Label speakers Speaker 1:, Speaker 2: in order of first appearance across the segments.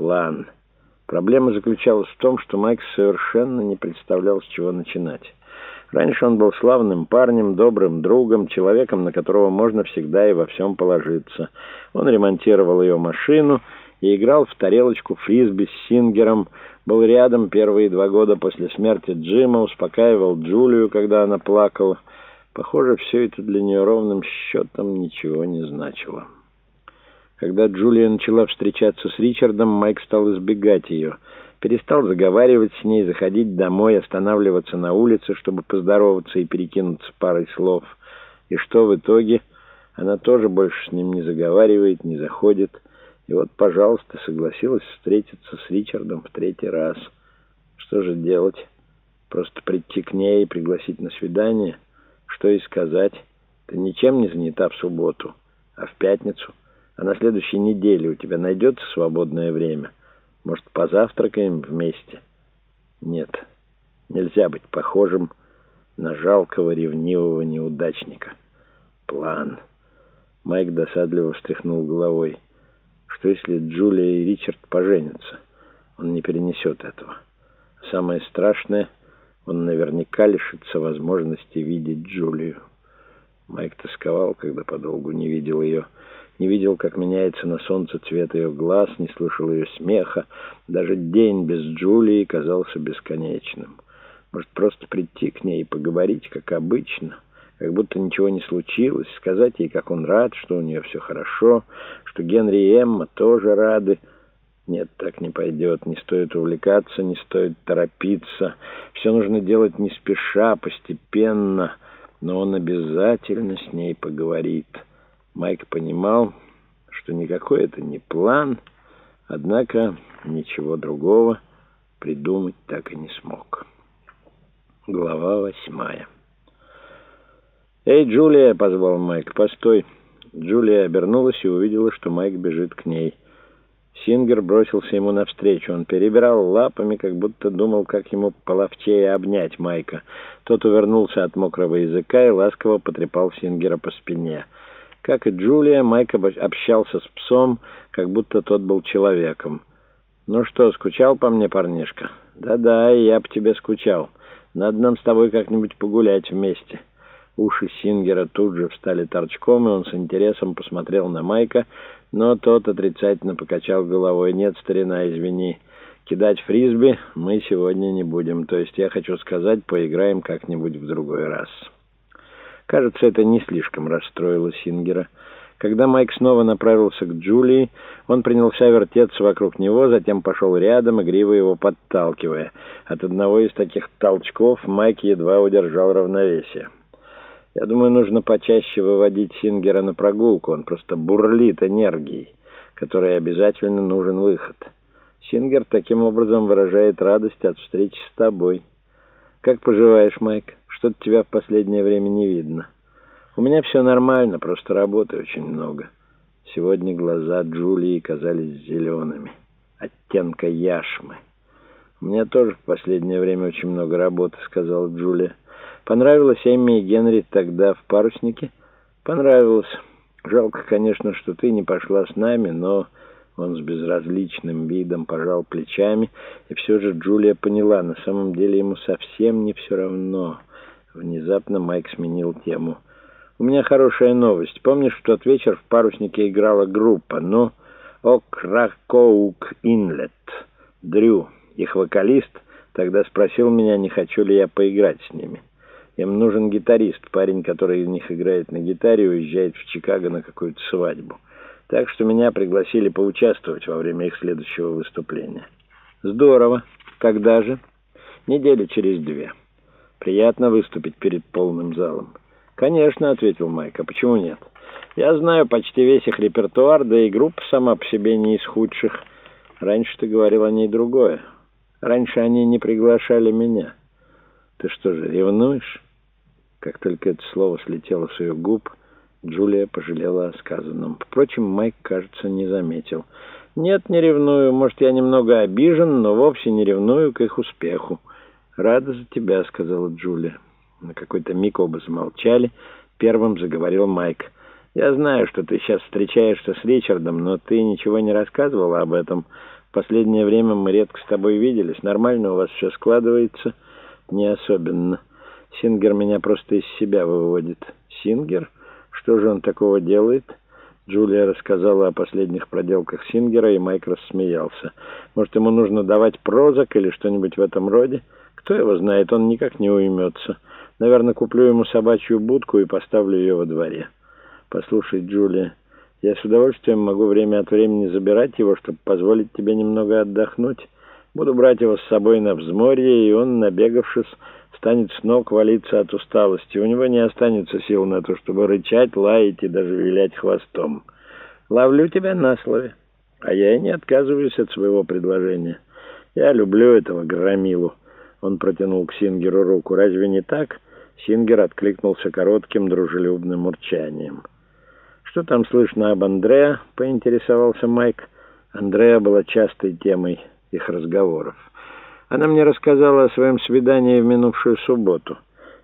Speaker 1: План. Проблема заключалась в том, что Майк совершенно не представлял, с чего начинать. Раньше он был славным парнем, добрым другом, человеком, на которого можно всегда и во всем положиться. Он ремонтировал ее машину и играл в тарелочку фрисби с Сингером, был рядом первые два года после смерти Джима, успокаивал Джулию, когда она плакала. Похоже, все это для нее ровным счетом ничего не значило. Когда Джулия начала встречаться с Ричардом, Майк стал избегать ее. Перестал заговаривать с ней, заходить домой, останавливаться на улице, чтобы поздороваться и перекинуться парой слов. И что в итоге? Она тоже больше с ним не заговаривает, не заходит. И вот, пожалуйста, согласилась встретиться с Ричардом в третий раз. Что же делать? Просто прийти к ней и пригласить на свидание? Что ей сказать? Ты ничем не занята в субботу, а в пятницу? А на следующей неделе у тебя найдется свободное время? Может, позавтракаем вместе? Нет, нельзя быть похожим на жалкого ревнивого неудачника. План. Майк досадливо встряхнул головой. Что если Джулия и Ричард поженятся? Он не перенесет этого. Самое страшное, он наверняка лишится возможности видеть Джулию. Майк тосковал, когда подолгу не видел ее. Не видел, как меняется на солнце цвет ее глаз, не слышал ее смеха. Даже день без Джулии казался бесконечным. Может, просто прийти к ней и поговорить, как обычно — как будто ничего не случилось, сказать ей, как он рад, что у нее все хорошо, что Генри и Эмма тоже рады. Нет, так не пойдет, не стоит увлекаться, не стоит торопиться. Все нужно делать не спеша, постепенно, но он обязательно с ней поговорит. Майк понимал, что никакой это не план, однако ничего другого придумать так и не смог. Глава восьмая. «Эй, Джулия!» — позвал Майк. «Постой!» Джулия обернулась и увидела, что Майк бежит к ней. Сингер бросился ему навстречу. Он перебирал лапами, как будто думал, как ему половчее обнять Майка. Тот увернулся от мокрого языка и ласково потрепал Сингера по спине. Как и Джулия, Майк общался с псом, как будто тот был человеком. «Ну что, скучал по мне, парнишка?» «Да-да, я по тебе скучал. Надо нам с тобой как-нибудь погулять вместе». Уши Сингера тут же встали торчком, и он с интересом посмотрел на Майка, но тот отрицательно покачал головой. «Нет, старина, извини. Кидать фрисби мы сегодня не будем. То есть я хочу сказать, поиграем как-нибудь в другой раз». Кажется, это не слишком расстроило Сингера. Когда Майк снова направился к Джулии, он принялся вертеться вокруг него, затем пошел рядом, игриво его подталкивая. От одного из таких толчков Майк едва удержал равновесие. Я думаю, нужно почаще выводить Сингера на прогулку. Он просто бурлит энергией, которой обязательно нужен выход. Сингер таким образом выражает радость от встречи с тобой. Как поживаешь, Майк? Что-то тебя в последнее время не видно. У меня все нормально, просто работы очень много. Сегодня глаза Джулии казались зелеными, оттенка яшмы. У меня тоже в последнее время очень много работы, сказала Джулия. Понравилось Эмми и Генри тогда в паруснике? Понравилось. Жалко, конечно, что ты не пошла с нами, но... Он с безразличным видом пожал плечами, и все же Джулия поняла, на самом деле ему совсем не все равно. Внезапно Майк сменил тему. «У меня хорошая новость. Помнишь, в тот вечер в паруснике играла группа, ну, Окракоук Инлет, Дрю, их вокалист, тогда спросил меня, не хочу ли я поиграть с ними». Им нужен гитарист, парень, который из них играет на гитаре, уезжает в Чикаго на какую-то свадьбу. Так что меня пригласили поучаствовать во время их следующего выступления. Здорово. Когда же? Недели через две. Приятно выступить перед полным залом. Конечно, ответил Майк. А почему нет? Я знаю почти весь их репертуар, да и группа сама по себе не из худших. Раньше ты говорил о ней другое. Раньше они не приглашали меня. Ты что же, ревнуешь? Как только это слово слетело с ее губ, Джулия пожалела о сказанном. Впрочем, Майк, кажется, не заметил. «Нет, не ревную. Может, я немного обижен, но вовсе не ревную к их успеху». «Рада за тебя», — сказала Джулия. На какой-то миг оба замолчали. Первым заговорил Майк. «Я знаю, что ты сейчас встречаешься с Ричардом, но ты ничего не рассказывала об этом. В последнее время мы редко с тобой виделись. Нормально у вас все складывается?» «Не особенно. Сингер меня просто из себя выводит». «Сингер? Что же он такого делает?» Джулия рассказала о последних проделках Сингера, и Майк рассмеялся. «Может, ему нужно давать прозок или что-нибудь в этом роде? Кто его знает, он никак не уймется. Наверное, куплю ему собачью будку и поставлю ее во дворе». «Послушай, Джулия, я с удовольствием могу время от времени забирать его, чтобы позволить тебе немного отдохнуть. Буду брать его с собой на взморье, и он, набегавшись, станет с ног валиться от усталости. У него не останется сил на то, чтобы рычать, лаять и даже вилять хвостом. Ловлю тебя на слове, а я и не отказываюсь от своего предложения. Я люблю этого громилу. Он протянул к Сингеру руку. Разве не так? Сингер откликнулся коротким дружелюбным урчанием. «Что там слышно об Андреа?» — поинтересовался Майк. Андреа была частой темой их разговоров. Она мне рассказала о своем свидании в минувшую субботу.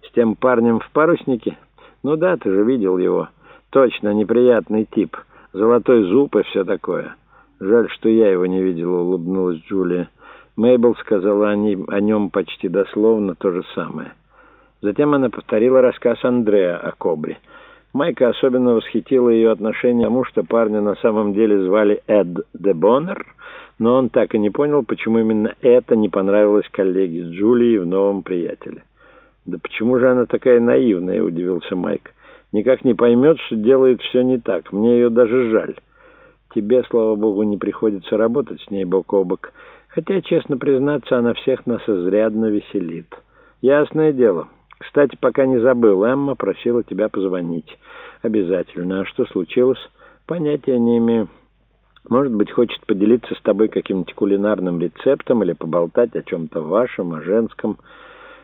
Speaker 1: С тем парнем в паруснике? Ну да, ты же видел его. Точно, неприятный тип. Золотой зуб и все такое. Жаль, что я его не видела, улыбнулась Джулия. Мейбл сказала о, ней, о нем почти дословно то же самое. Затем она повторила рассказ Андрея о Кобре. Майка особенно восхитила ее отношение к тому, что парня на самом деле звали Эд де Боннер, но он так и не понял, почему именно это не понравилось коллеге с Джулией в новом приятеле. «Да почему же она такая наивная?» — удивился Майк. «Никак не поймет, что делает все не так. Мне ее даже жаль. Тебе, слава богу, не приходится работать с ней бок о бок. Хотя, честно признаться, она всех нас изрядно веселит. Ясное дело. Кстати, пока не забыл, Эмма просила тебя позвонить. Обязательно. А что случилось? Понятия не имею». Может быть, хочет поделиться с тобой каким-нибудь кулинарным рецептом или поболтать о чем-то вашем, о женском.